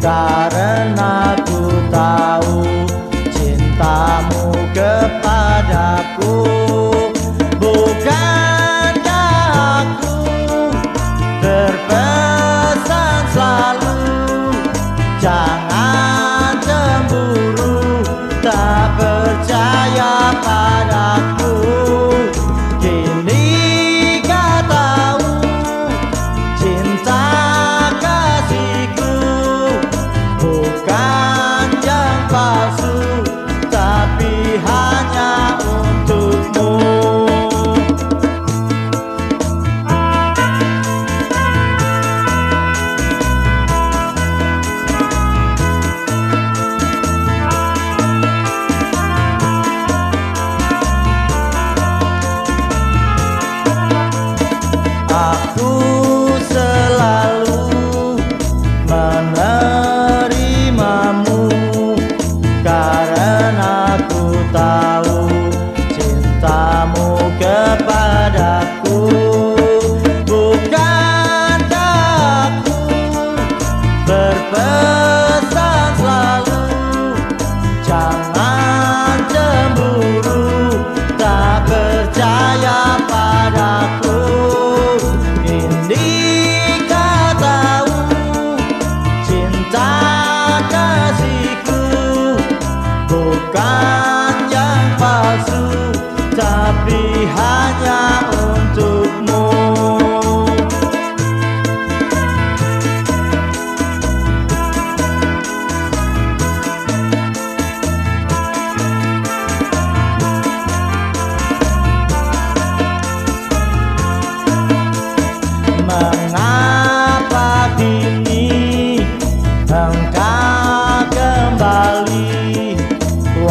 Karena ku tahu cintamu kepadaku aku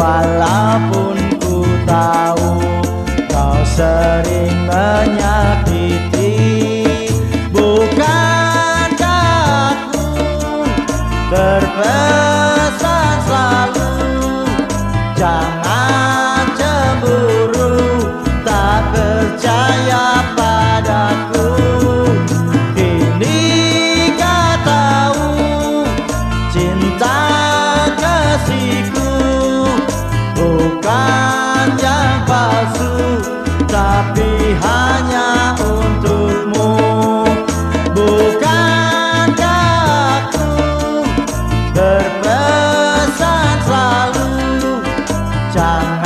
Walaupun ku tahu kau sering menyakiti. Bukankah aku berpesan bukan yang palsu tapi hanya untukmu. Bukankah aku berpesan selalu? Jangan